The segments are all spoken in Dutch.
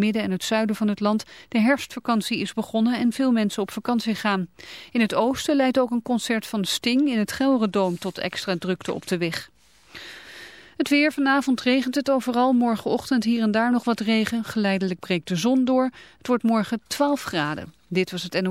midden en het zuiden van het land. De herfstvakantie is begonnen en veel mensen op vakantie gaan. In het oosten leidt ook een concert van Sting in het Gelredoom tot extra drukte op de weg. Het weer, vanavond regent het overal. Morgenochtend hier en daar nog wat regen. Geleidelijk breekt de zon door. Het wordt morgen 12 graden. Dit was het NO.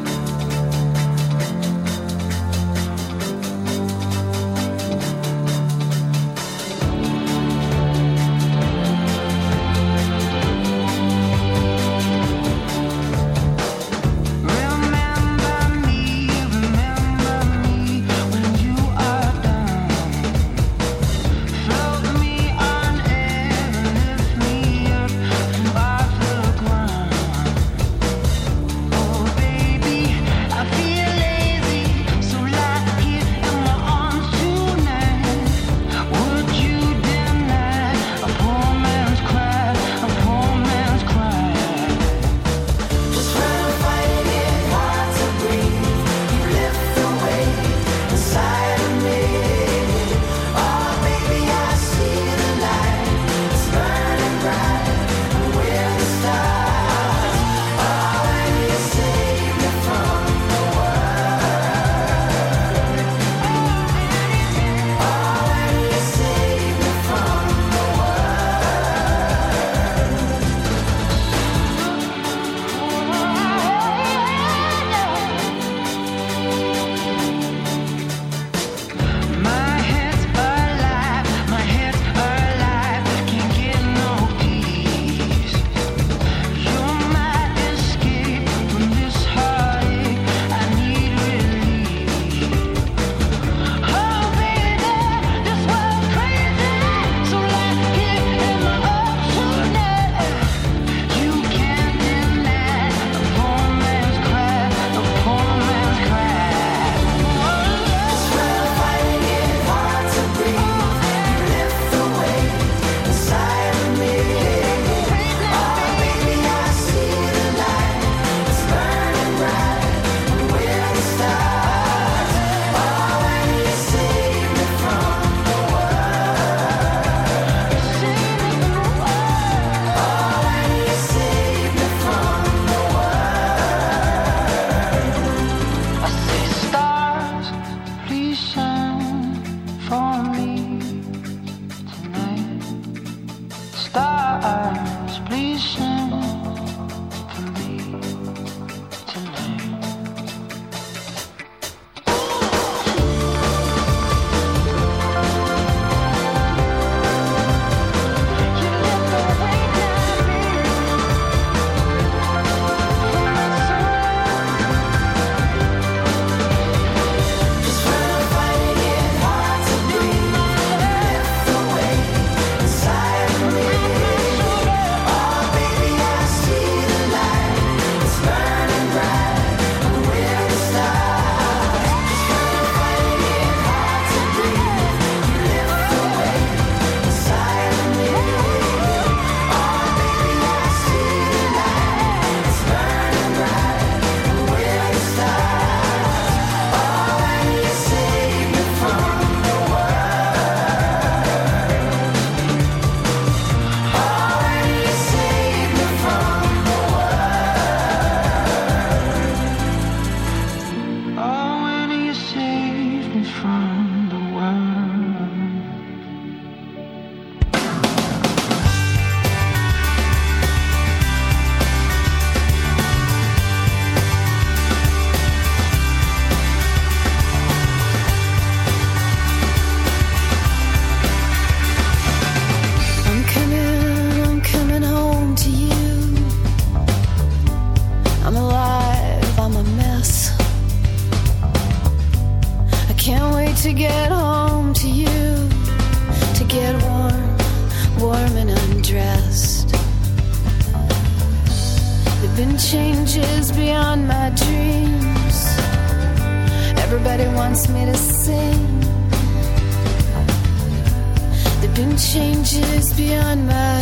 Changes beyond my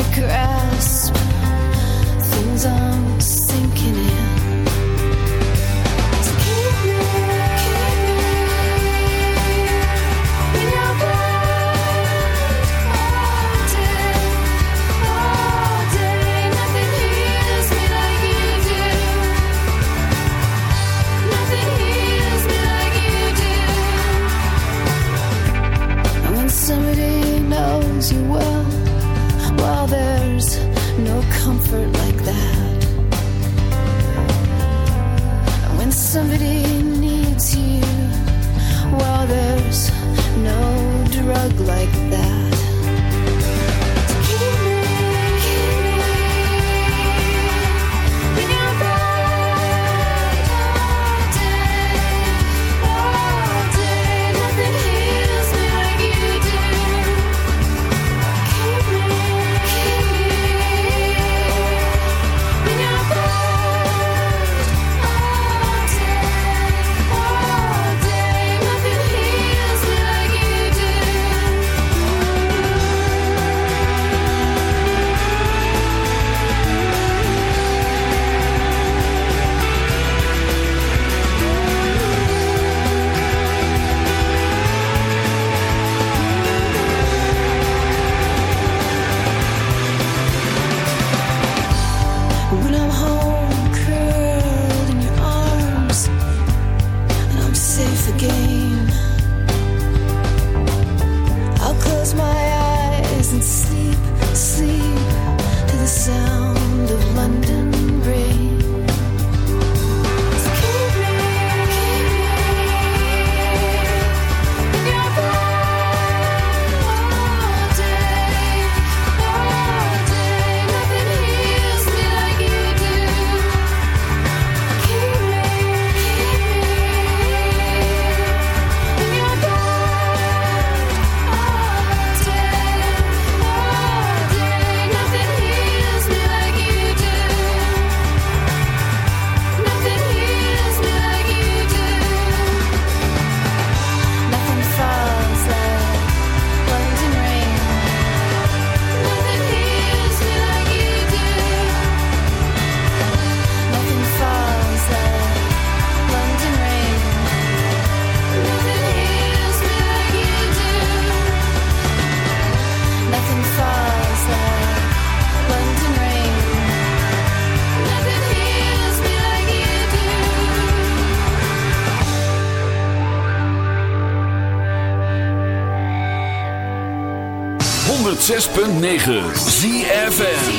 106.9 ZFM.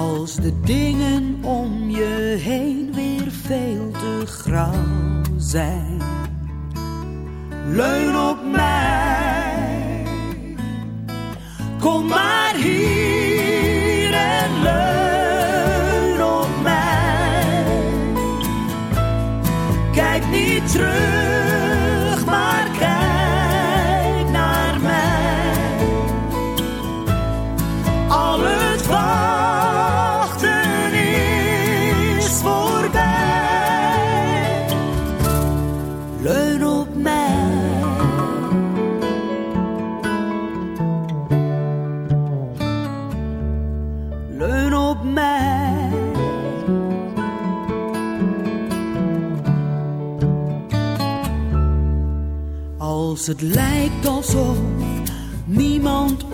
als de dingen om je heen weer veel te grauw zijn. Leun op mij, kom maar hier en leun. Als het lijkt alsof niemand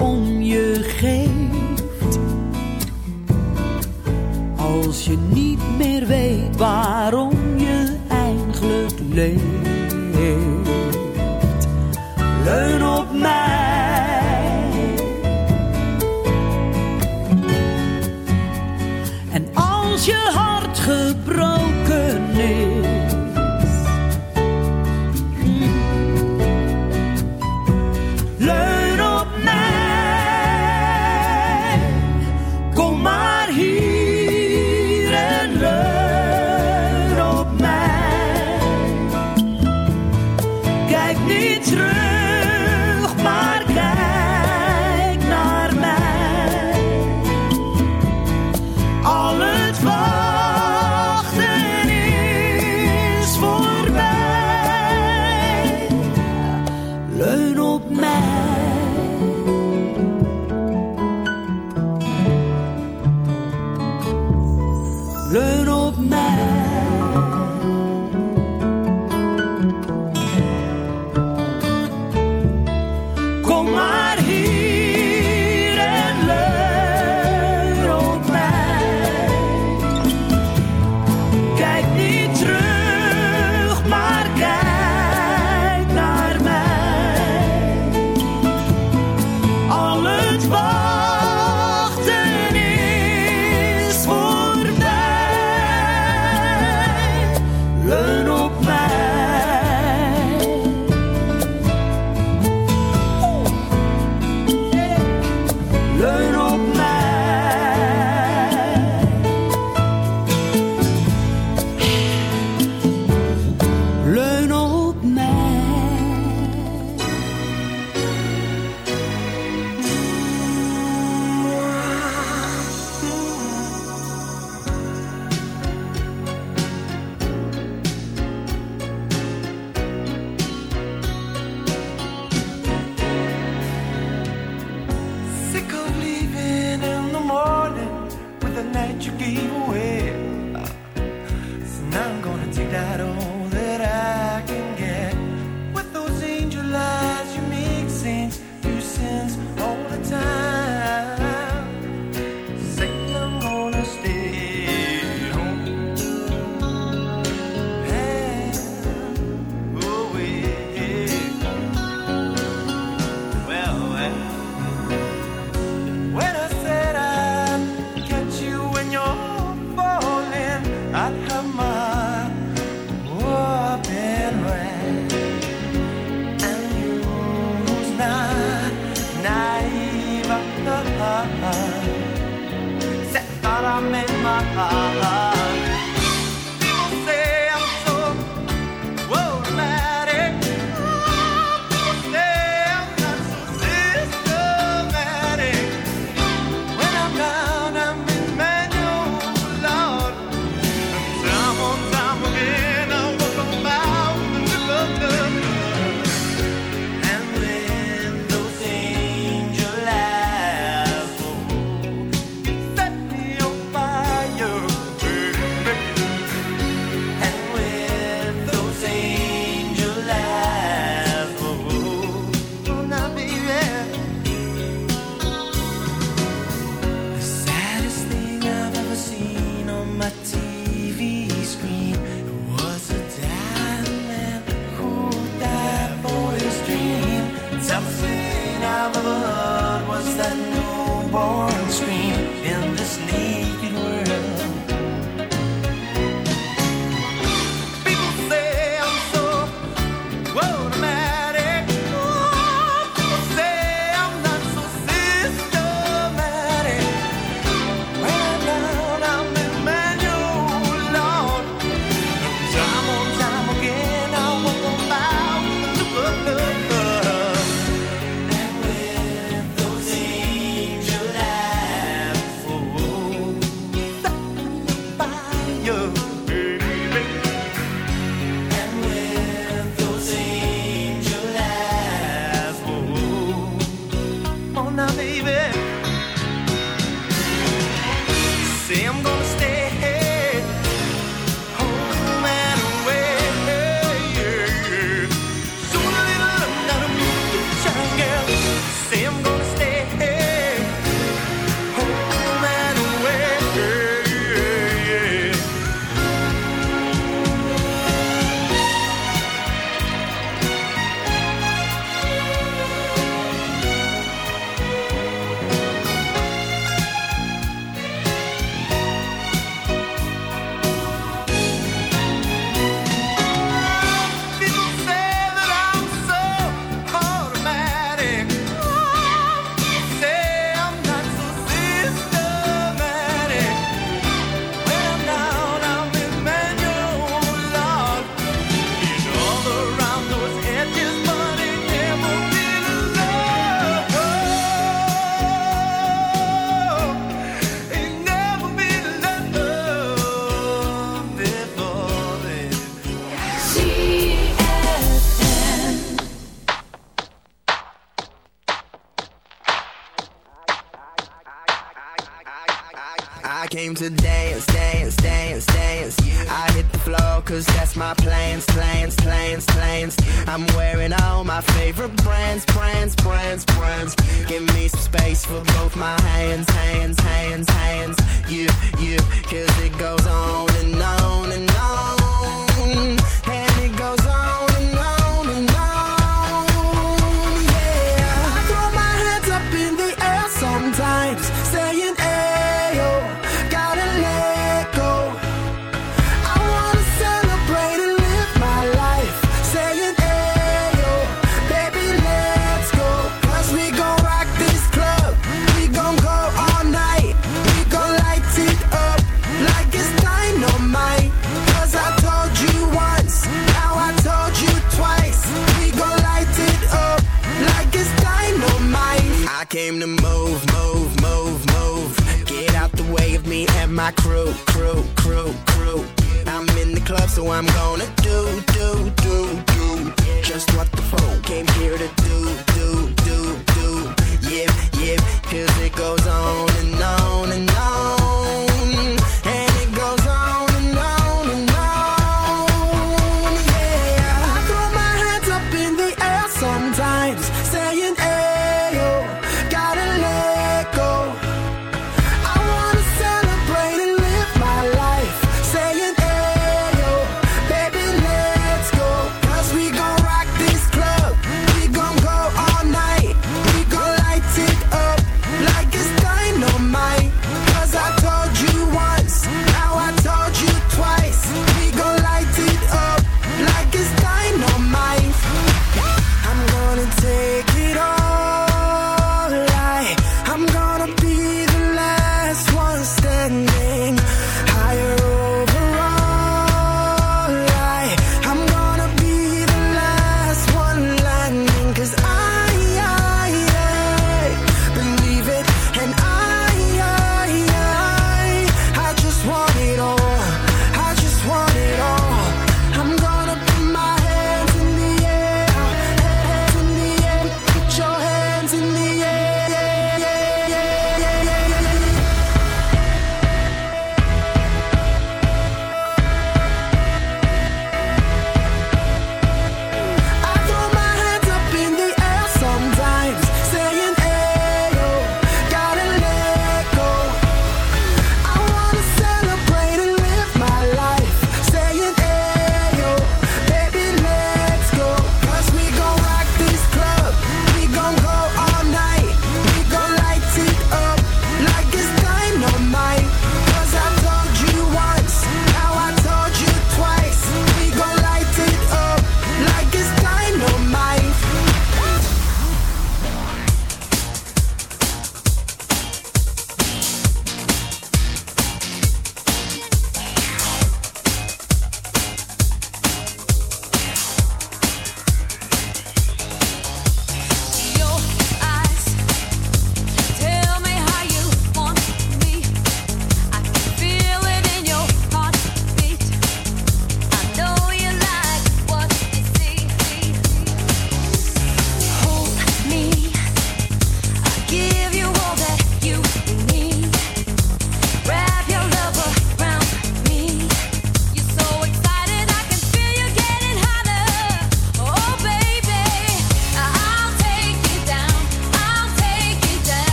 I'm gonna do, do, do, do. Just what the fuck.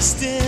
still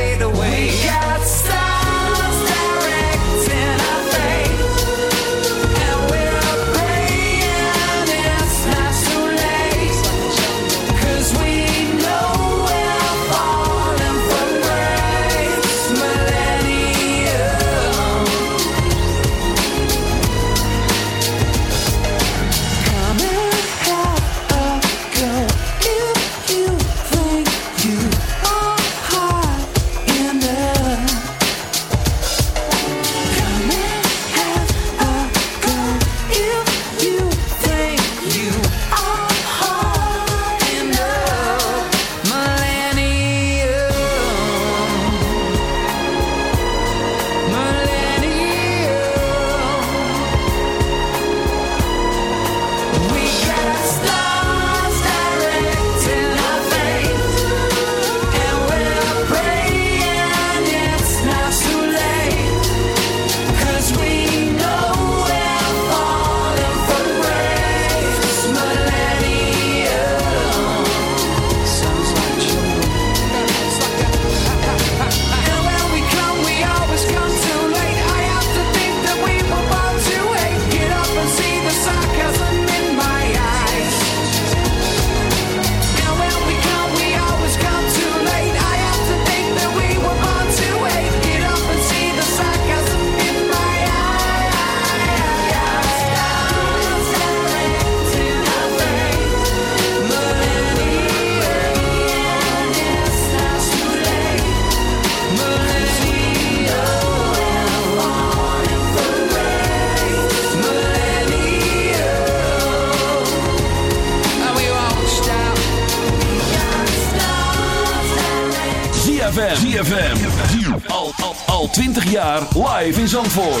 Zandvoort.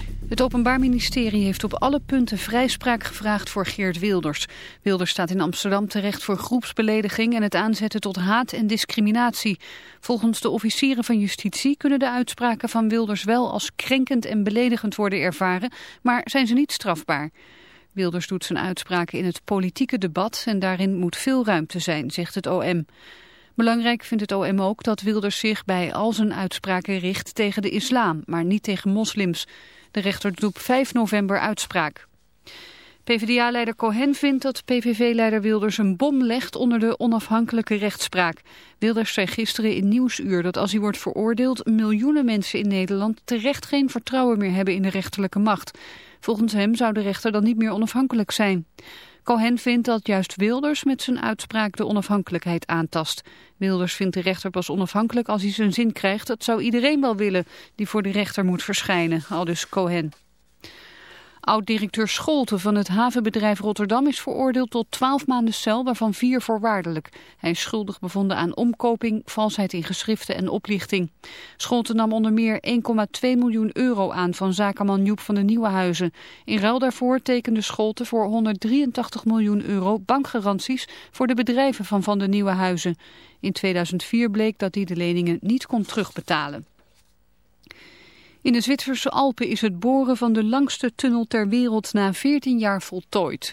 Het Openbaar Ministerie heeft op alle punten vrijspraak gevraagd voor Geert Wilders. Wilders staat in Amsterdam terecht voor groepsbelediging en het aanzetten tot haat en discriminatie. Volgens de officieren van justitie kunnen de uitspraken van Wilders wel als krenkend en beledigend worden ervaren, maar zijn ze niet strafbaar. Wilders doet zijn uitspraken in het politieke debat en daarin moet veel ruimte zijn, zegt het OM. Belangrijk vindt het OM ook dat Wilders zich bij al zijn uitspraken richt tegen de islam, maar niet tegen moslims. De rechter doet op 5 november uitspraak. PvdA-leider Cohen vindt dat PVV-leider Wilders een bom legt onder de onafhankelijke rechtspraak. Wilders zei gisteren in Nieuwsuur dat als hij wordt veroordeeld... miljoenen mensen in Nederland terecht geen vertrouwen meer hebben in de rechterlijke macht. Volgens hem zou de rechter dan niet meer onafhankelijk zijn. Cohen vindt dat juist Wilders met zijn uitspraak de onafhankelijkheid aantast. Wilders vindt de rechter pas onafhankelijk als hij zijn zin krijgt. Dat zou iedereen wel willen die voor de rechter moet verschijnen, aldus Cohen. Oud-directeur Scholten van het havenbedrijf Rotterdam is veroordeeld tot 12 maanden cel, waarvan vier voorwaardelijk. Hij is schuldig bevonden aan omkoping, valsheid in geschriften en oplichting. Scholten nam onder meer 1,2 miljoen euro aan van zakenman Joep van de Nieuwenhuizen. In ruil daarvoor tekende Scholten voor 183 miljoen euro bankgaranties voor de bedrijven van Van de Nieuwenhuizen. In 2004 bleek dat hij de leningen niet kon terugbetalen. In de Zwitserse Alpen is het boren van de langste tunnel ter wereld na 14 jaar voltooid.